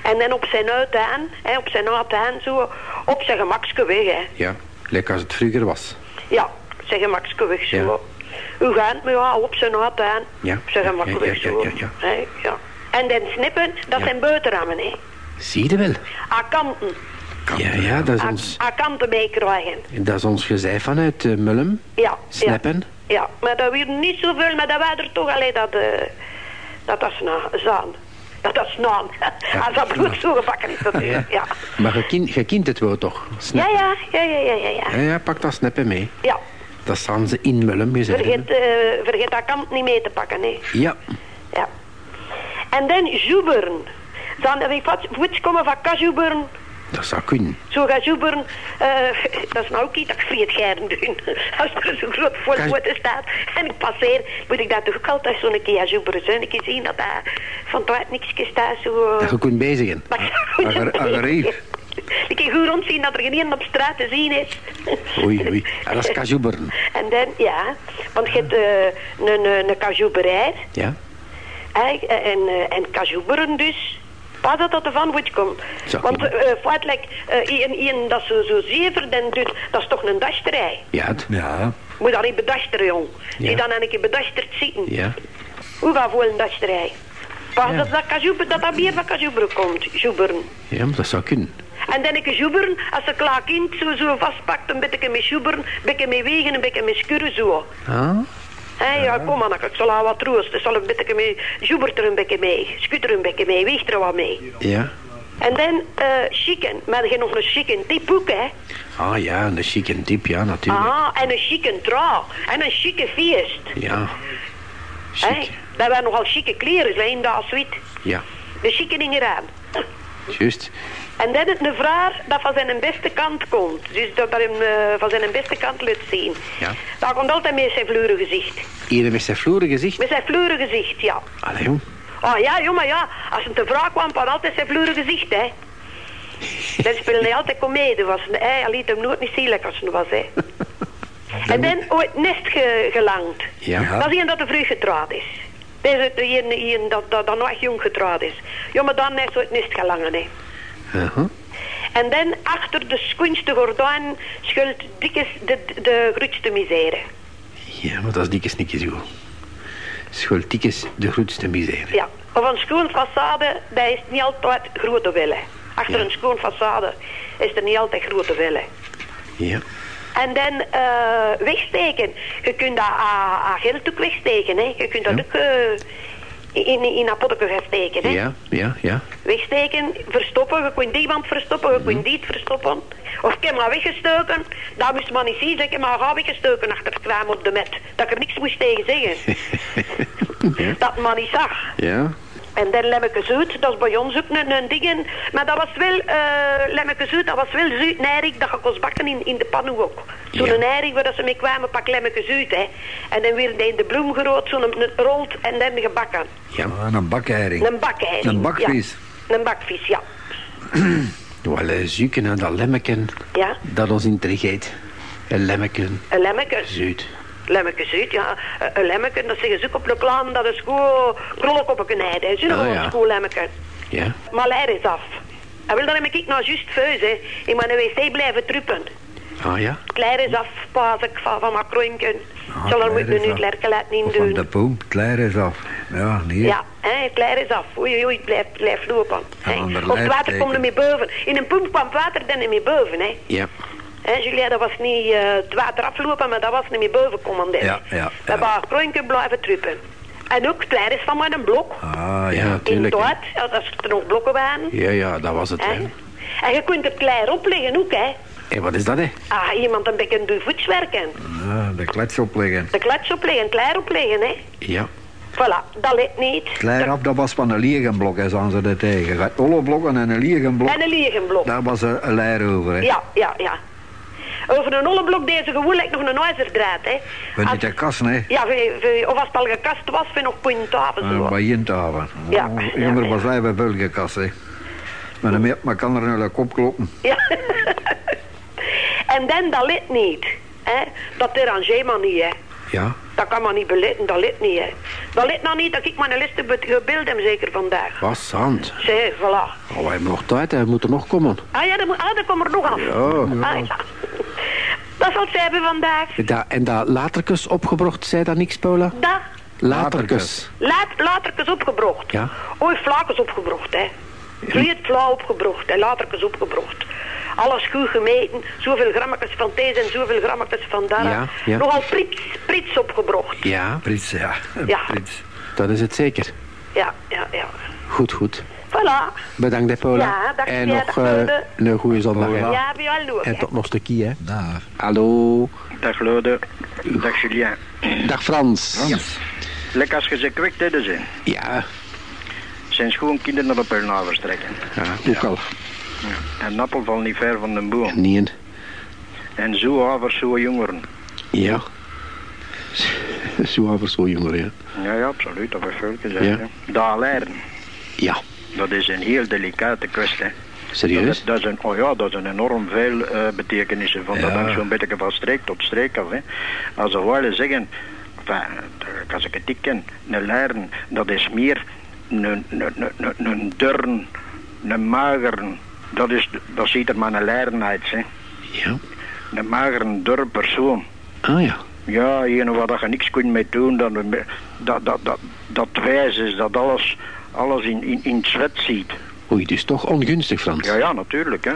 En dan op zijn uiteen, hè, op zijn uiteen zo, op zijn gemakske weg, hè. ja. Lekker als het vroeger was. Ja, zijn gemakske weg zo. Ja. Hoe gaat me ja, op zijn uiteen, Ja. op zijn gemakske weg zo. ja, ja. Hè, ja. En dan snippen, dat zijn boterhammen, hè. Zie je wel? Aan kanten, Ja, ja, dat is ons, aan kanten meekrijgen. dat is ons gezei vanuit uh, Mullum. Ja. Snappen. Ja, ja, maar dat weer niet zoveel, maar dat waren er toch alleen dat, eh dat dat sna- zaan. Dat is naan. Als dat brood zo gebakken is, dat ja. ja. Maar je kind, je kind het wel toch? Ja, ja, ja, ja, ja, ja, ja. Ja, pak dat snappen mee. Ja, Dat staan ze in Mullum gezegd. vergeet, eh, vergeet dat kant niet mee te pakken, hè. Ja, Ja. En dan zoeberen. Dan heb ik wat voets komen van kazoeberen. Dat zou kunnen. Zo gaan zoeberen. eh dat is nou ook iets dat ik vreed geren doen. Als er zo'n groot voorfoto staat en ik passeer, moet ik dat toch ook altijd zo'n keer gaan zoeberen. Zo een keer zien dat dat van het niks staat. Zo, Dat je kunt bezigen. Maar ik agarief. Ik kan goed rondzien dat er geen op straat te zien is. Oei, oei. Ja, dat is kajoeberen. En dan, ja, want je hebt eh, een, een, een kajoeberij. Ja? En, eh, en kajoeberen dus. Pas dat dat ervan moet komen. Zo, Want uh, feitelijk, eh, iemand dat zo, zo zever dan doet, dat is toch een dasterij. Ja, het. Ja. Moet dat niet bedasteren, jong. Ja. Die dan een keer bedasterd zitten. Ja. Hoe gaat voor een dasterij? Pas Ja. dat dat, kajoeber, dat dat bier van kajoeberen komt, joeberen. Ja, maar dat zou kunnen. En dan een joeberen, als ze klaar kind zo, zo vastpakt, een beetje met joeberen, een beetje met wegen, een beetje met skuren zo. Ah? Hé, ja, kom maar, ik zal haar wat troosten. Zal een beetje mee, joebert er een beetje mee, schudt er een beetje mee, weegt er wat mee. Ja. En dan eh chicken, maar hebt nog een chicken tipboek, hè. Ah ja, een chique tip, ja, natuurlijk. Ah, en een chicken trouw. En een chique feest. Ja. Hé, Chic. dat waren nogal chique kleren, zijn dat wit. Ja, De chique dingen aan. juist. En dan het een vrouw dat van zijn beste kant komt. Dus dat hem eh, van zijn beste kant laat zien. Ja. Dat komt altijd met zijn vleure gezicht. Iedereen met zijn vloeren gezicht. Met zijn vleure gezicht, ja. Allee, jong. Oh ja, joh, maar ja, als een te vrouw kwam, had altijd zijn vleure gezicht, hè. Dan speelde hij altijd komedie, was een hij liet hem nooit niet zielig als hij was, hè. En dan ooit nest ge, gelangt. Ja. Dat is iemand dat er vroeg getrouwd is. Dat is het een, een dat, dat, dat nog echt jong getrouwd is. Ja, maar dan is het nest gelangen, hè. Uh-huh. En dan achter de schoonste gordijn schuilt dikjes de, de grootste misère. Ja, maar dat is dikke snikje zo. Schultikjes de grootste misère. Ja. Of een schoon façade, dat is niet altijd grote willen. Achter Ja. een schoon façade is er niet altijd grote willen. Ja. En dan eh, wegsteken. Je kunt dat aan aan geld ook wegsteken. Hè. Je kunt dat Ja. ook eh, in, in een potje gaan steken. Hè. Ja, ja, ja. Wegsteken, verstoppen. Je kunt die wand verstoppen, je Mhm. kunt die verstoppen. Of ik heb maar weggestoken. Dat moest man niet zien. Ik heb maar weggestoken achter het kraam op de met. Dat ik er niks moest tegen zeggen. ja. Dat man niet zag. Ja. En dan lemmeke zoet, dat is bij ons ook een, een ding. Maar dat was wel, eh lemmeke zoet, dat was wel zoet nijrig dat je kon bakken in, in de panoe ook. Zo'n Ja. nijrig waar dat ze mee kwamen, pak lemmeke zoet, hè. En dan weer in de bloem gerood, zo'n rolt en dan gebakken. Ja. Ah, een bakeiring. Een bakeiring. Een bakvis. Ja. Een bakvis, ja. Wel, eh, zoeken naar dat lemmeken Ja, dat ons intrigeert. Een lemmeken, een lemmeke. zuid. Lemmeke zoet, ja. Een- Een lemmeke, dat zeggen ze ook op de klaan, dat is gewoon krollen op een knijden. Dat is gewoon ja. schoon lemmeke. Ja. Maar leer is af. En wil dan heb ik nou juist feus, hè. Ik moet een wc blijven truppen. Ah ja. Klaar is af, pas ik van, van mijn kroonken. Ah, Zal er is nu het laten in Of van de doen. poem, het leer is af. Ja, nee. Ja, hè, klaar is af. Oei, oei, blijf, blijf lopen. Of het water komt er mee boven. In een pomp kwam water dan niet meer boven, hè. Ja. Hè, Julia, dat was niet eh, het water aflopen, maar dat was niet meer boven komen. dan. Ja, ja, We hebben haar kroonken blijven truppen. En ook klaar is van met een blok. Ah, Ja, ja. In natuurlijk. Duits, ja, als er nog blokken waren. Ja, ja, dat was het. Hè. En je kunt het klaar opleggen ook, hè. En wat is dat, hè? Ah, iemand een beetje doet voetswerken. Ah, de klets opleggen. De klats opleggen, klaar opleggen, hè. Ja. Voilà, dat ligt niet. Klein af, dat was van een liegenblok, hè, zagen ze dat tegen. Alle blokken en een liegenblok. En een liegenblok. Daar was een, een leer over, hè. Ja, ja, ja. Over een olleblok deze gewoon lijkt nog een ijzerdraad, hè. Van niet de kast, hè. Ja, of als het al gekast was, vind nog punthaven Uh, zo. bij Jinthaven. Ja. Oh, Jongen Ja, was wij bij Bulgenkast, hè. Maar, dan maar kan er nou een kop kloppen. Ja. en dan dat ligt niet, hè. Dat derangeert maar niet, hè. Ja. Dat kan maar niet beletten, dat ligt niet, hè. Dat ligt nou niet, dat ik mijn liste gebeeld heb zeker vandaag. Wat zand. Zeg, voilà. Oh, wij hebben nog tijd, hij moet er nog komen. Ah ja, dat, moet, ah, dat komt er nog af. Ja. Ah, ja. Dat zal het zijn hebben vandaag. Da, en dat laterkes opgebracht, zei dat niks, Paula? Dat, Laterkes. laat, laterkes opgebracht. Ja. Ooit vlakjes opgebracht, hè. Vliet flauw opgebracht en laterkes opgebracht. Alles goed gemeten, zoveel grammetjes van deze en zoveel grammetjes van daar. Ja, ja. Nogal prits, prits opgebracht. Ja, Prits, ja. Ja. Prits. dat is het zeker. Ja, ja, ja. Goed, goed. Voilà. Bedankt, hè, Paula. Ja, dag, en nog dag, eh, een goede zondag. hè. Ja, bij jou. En tot nog een stukje, hè. Daar. Hallo. Dag Lode, dag Julien. Dag Frans. Lekker als je ze kwikt hebben zijn. Ja, Zijn schoon kinderen op hun navel strekken. ja ook al. En appel valt niet ver van de boom. Nee. En zo avers, zo jongeren. Ja. Zo over zo jonger, ja. Ja, ja, absoluut, dat ik veel gezegd. Ja. hè. Dat leren, Ja, dat is een heel delicate kwestie. Dat serieus? is, dat is een, oh ja, dat is een enorm veel eh, betekenissen van dat Ja. hangt zo'n beetje van streek tot streek af. Hè. Als ze willen zeggen, als ik het niet ken, een leren, dat is meer een, een, een, een, een mageren. Dat, is, dat ziet er maar een leren uit. Hè. Ja. Een magere, dun persoon. Ah ja. Ja, ene waar je niks kunt mee doen, dat, dat, dat, dat, dat wijs is, dat alles, alles in, in, in het zwet ziet. Oei, dus toch ongunstig, Frans? Ja, ja, natuurlijk, hè.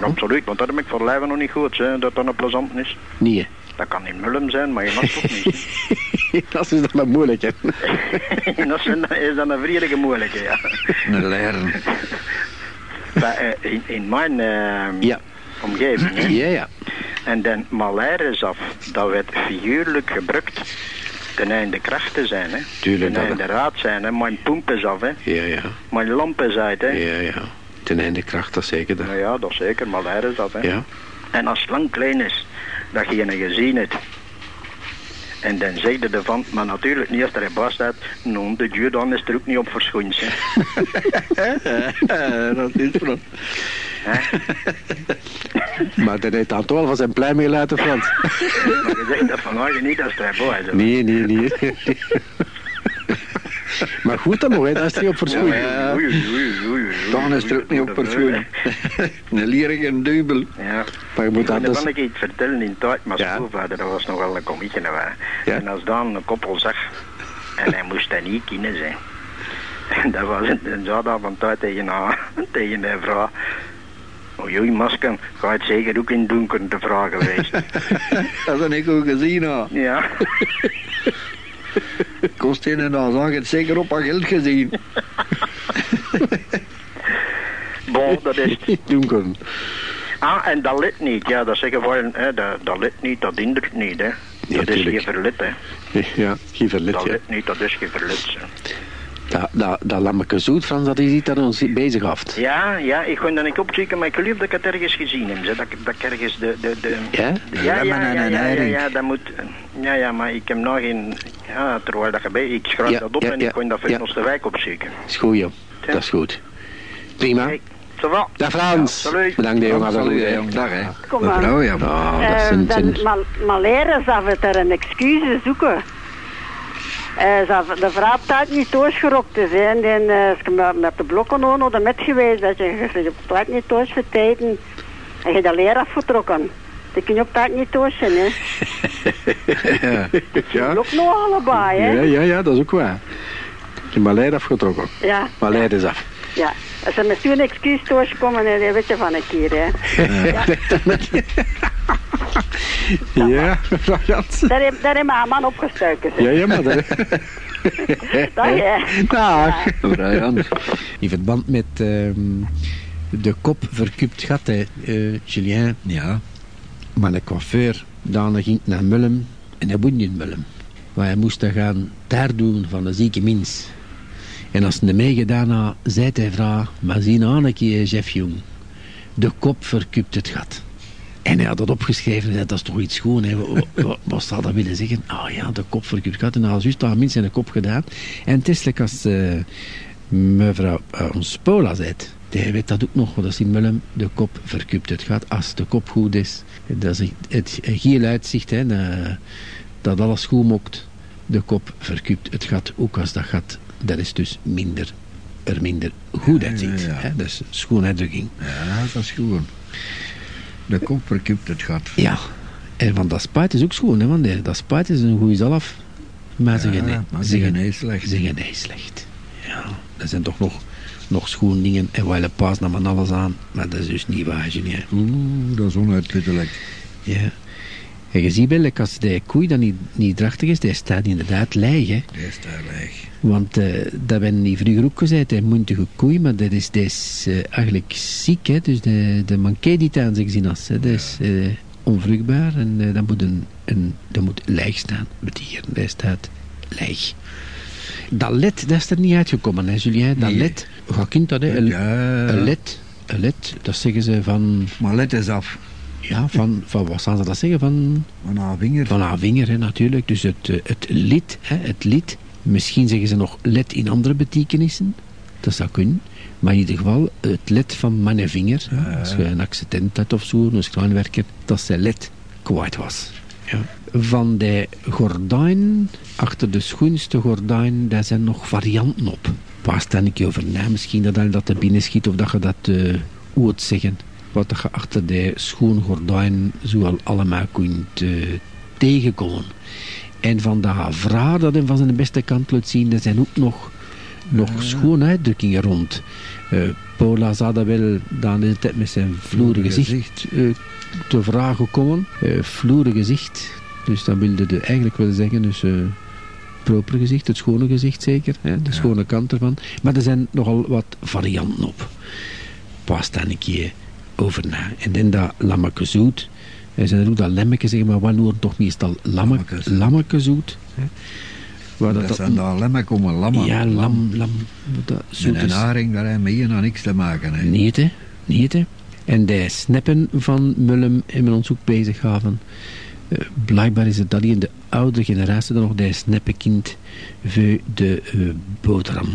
Absoluut, want dat heb ik voor lijven nog niet goed, hè, dat dat een plezant is. Nee, Dat kan in Mullum zijn, maar in Nas toch niet. dat is dan moeilijk, hè. in Nas is dat een vredige moeilijke, ja. Een leren. Maar, eh, in, in mijn eh, Ja. omgeving, hè. Ja, ja. En dan malaires af, dat werd figuurlijk gebruikt ten einde kracht te zijn, hè. Tuurlijk, Ten einde raad zijn, hè. Mijn pomp is af, hè. Ja, ja. Mijn lamp is uit, hè. Ja, ja. Ten einde kracht, dat zeker. Dat. Nou ja, dat zeker, malaires af, hè. Ja. En als het lang klein is, dat je een gezien hebt. En dan zeg je ervan, maar natuurlijk niet als er een bas staat, non de dieu, dan is er ook niet op verschoond. dat is van. Maar dat heeft dan toch wel van zijn plein mee laten, Frans. Maar je zegt dat vandaag niet als er een bas is. Nee, nee, nee. Maar goed dan nog, hè. Dat is niet op verschoen. Ja. Oei, oei, oei, oei, oei. Dan is er ook niet op verschoon. Een leren dubbel. Ja. Maar je moet Ik kan anders... ik iets vertellen in tijd, maar Ja. schoonvader, dat was nog wel een komiekje. hè. Ja. En als dan een koppel zag, en hij moest dat niet kennen zijn. En dat was een, van tijd tegen, haar, tegen de vrouw. Oei, oei, masker, ga het zeker ook in het donker te vragen geweest. Dat heb ik ook gezien. hè. ja. Kost in en dan zag het zeker op haar geld gezien. Bon, dat is... Donker. Ah, en dat lid niet. Ja, dat zeggen we, hè, dat, dat lid niet, dat hindert niet, hè. Dat is geen verlid, hè. Ja, geen verlet, Dat ja. lid niet, dat is geen verlid. hè. Dat, dat, dat lammeke zoet, Frans, dat is iets dat ons bezig haft. Ja, ja, ik kon dat niet opzoeken, maar ik geloof dat ik het ergens gezien heb. Dat, ik- dat ik ergens de... de, de Ja? de- ja, ja, ja, ja, ja, ja, dat moet... Ja, ja, maar ik heb nog geen... Ja, terwijl dat je bij... Ik schrijf Ja, dat op ja, en ja, ik kon dat voor ja. ons de wijk opzoeken. Is goed, joh. Ja. Dat is goed. Prima. Va. Dag Frans. Ja. Bedankt, de jongen. Salut, Dag, hè, jong. Dag, hè. Kom maar. Mevrouw, ja. Oh, dat Eh, zijn... dan mal, maleren zou het er een excuus zoeken. Eh, zou de vrouw tijd niet doorgerokt te zijn. En eh, als je maar met de blokken aan hadden met geweest, dat je je je op tijd niet doos vertijden. En je de leer afgetrokken. Dat kun je op tijd niet doos zijn, hè. Ja. Ook nog allebei, hè. Ja, ja, ja, dat is ook waar. Je Maleid afgetrokken. Ja, Maleid is af. ja. Als ze met zo'n excuus doorkomen, dan weet je van een keer, hè. Ja, mevrouw Jansen. Daar heeft, daar heeft mijn man opgestoken, zeg. Ja, ja, maar dat... Dag, hè. Dag. Mevrouw Jans. In verband met ehm, de kop verkupt gat, hè, eh, Julien. Ja. Maar een coiffeur, Daan ging naar Mullum en hij woonde in Mullum. Maar hij moest dan gaan daar doen van een zieke mens. En als hij meegedaan had, zei hij vrouw, maar zie nou een keer, Jeff Jong. De kop verkupt het gat. En hij had dat opgeschreven en zei, dat is toch iets schoon. Hè? Wat, zou dat willen zeggen? Ah ja, de kop het gat. En hij had juist mensen in de kop gedaan. En het is like als eh, mevrouw uh, ons Paula zei, die weet dat ook nog, dat is in Mullum, de kop verkupt het gat. Als de kop goed is, dat is het, geel uitzicht, hè, dat, alles goed mokt. De kop verkupt het gat, ook als dat gat, dat is dus minder, er minder goed uitziet. ja, ja. hè. Dat is schoenuitdrukking. Ja, dat is goed. De kop verkupt het gat. Ja, en van dat spuit is ook schoon, hè, want die- dat spuit is een goede zalf. Maar ze heel slecht. Ze slecht. Ja, dat zijn toch nog, nog schoon dingen en wij paas nam aan alles aan. Maar dat is dus niet waar, Julien. Oeh, dat is onuitputtelijk. Ja. En je ziet wel, like, als de koei dan niet, niet drachtig is, die staat inderdaad leeg, hè. Die is daar leeg. Want eh, dat ben niet vroeger ook gezegd, een montige koei, maar dat is, dat is eh, eigenlijk ziek, hè. Dus de, de mankeert niet aan zich zien als, hè. Dat is eh, onvruchtbaar en dat moet een, een, dat moet leeg staan, met dier. Dat staat leeg. Dat led, dat is er niet uitgekomen, hè, Julien. Dat Nee. led, hoe kind dat, hè? Een, Ja, een led, een led, dat zeggen ze van, maar let eens af. Ja, van, van wat gaan ze dat zeggen? Van... Van haar vinger. Van haar vinger, hè, natuurlijk. Dus het, eh, het lid, hè, het lid. Misschien zeggen ze nog led in andere betekenissen. Dat zou kunnen. Maar in ieder geval, het led van mijn vinger. Als je een accident hebt of zo, een schuinwerker, dat zijn led kwijt was. Ja. Van de gordijn, achter de schoonste gordijn, daar zijn nog varianten op. Waar staan ik je over na? Misschien dat al dat er binnen schiet of dat je dat eh hoe het zeggen. Wat je achter de schoon gordijn zo al allemaal kunt eh, tegenkomen. En van de vrouw dat hem van zijn beste kant laat zien, er zijn ook nog, nog schoon uitdrukkingen rond. Eh, Paula zou dat wel dan de tijd met zijn vloeren gezicht te vragen komen. Vloeren gezicht, dus dat wilde de eigenlijk willen zeggen, dus eh proper gezicht, het schone gezicht zeker, hè, de schone kant ervan. Maar er zijn nogal wat varianten op. Pas daar een keer over na. En dan dat lammekezoet. Er zijn er ook dat lemmeke zeggen, maar wat hoort toch meestal lammekezoet. hè. Waar Dat, zijn daar lemmen komen lammen. ja, lam, lam. Dat zoet En een haring, daar heeft met je nog niks te maken. Hè. Niet, hè. Niet, hè. En de snappen van Mullum hebben ons ook bezig gehouden. Eh, blijkbaar is het dat die in de oudere generatie dan nog de snappenkind voor de eh, boterham.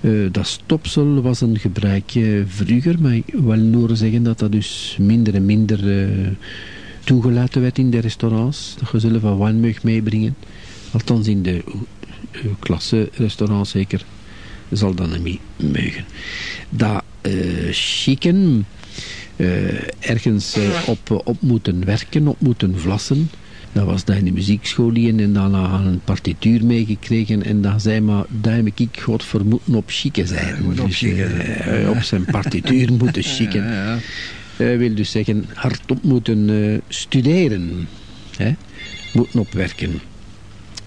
Eh, dat stopsel was een gebruikje vroeger, maar ik wil zeggen dat dat dus minder en minder eh, toegelaten werd in de restaurants. Dat je zullen van wijn mag meebrengen. Althans in de uh, klasse restaurants zeker zal dat niet mogen. Dat eh chicken eh, ergens eh, op, eh, op moeten werken, op moeten vlassen. Dat was daar in de muziekschool en dan aan een partituur meegekregen en dan zei maar, daar heb ik God vermoeden op chique zijn. Ja, moet op Dus, eh, zijn. op zijn partituur moeten chicken. Ja, ja. Wil dus zeggen hardop moeten eh, studeren. Hè? Moeten opwerken.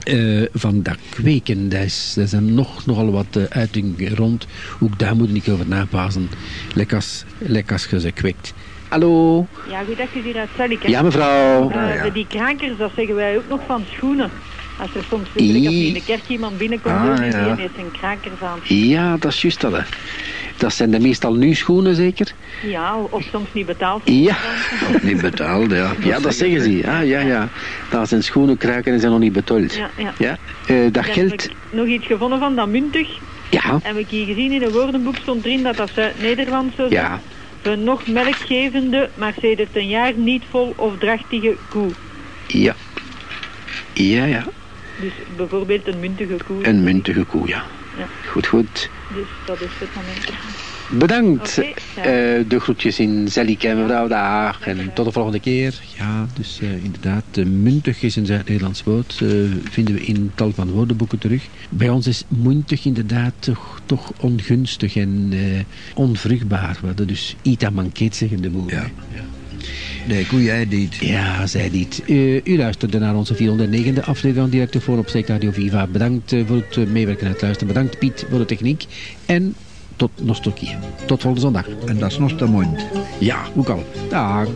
Eh, van dat kweken, daar, is, daar zijn nog nogal wat uh, uitingen rond. Ook daar moet ik over napassen. Lekker als, lekker als je ze kweekt. Hallo? Ja, goed dat je hier uit Zellike. Ja, mevrouw. Eh, ja. Die krankers, dat zeggen wij ook nog van schoenen. Als er soms als in de kerk iemand binnenkomt, Ah, doen die ja. en heeft zijn krankers aan. Ja, dat is juist dat. hè. Dat zijn de meestal nu schoenen, zeker? Ja, of soms niet betaald. Ja. Of niet betaald, ja. Ja, dat zeggen ze. Ja, ja, ja. Dat zijn schoenen kruiken en zijn nog niet betold. Ja, ja. Ja, eh, dat Dan geldt... nog iets gevonden van dat muntig. Ja, Heb ik hier gezien in een woordenboek stond erin dat dat Zuid-Nederlands zou zijn. ja. Voor nog melkgevende, maar sedert een jaar niet vol of drachtige koe. Ja. Ja, ja. Dus bijvoorbeeld een muntige koe. Een muntige koe, ja. Ja. Goed, goed. Dus dat is het moment. Bedankt. Ja. Eh, de groetjes in Zellik en mevrouw Daag. En tot de volgende keer. Ja, dus eh, inderdaad, muntig is een Zuid-Nederlands woord. eh, vinden we in tal van woordenboeken terug. Bij ons is muntig inderdaad toch, toch ongunstig en eh, onvruchtbaar. We hadden dus aan mankeet zeggen de moe. Ja. Nee, koe jij niet. Ja, zij niet. Eh, u luisterde naar onze 409e aflevering van Directofoon op Steek Radio Viva. Bedankt eh, voor het eh, meewerken en het luisteren. Bedankt Piet voor de techniek. En tot nostalgie. Tot volgende zondag. En dat is nog te mond. Ja, hoe kan. Dag.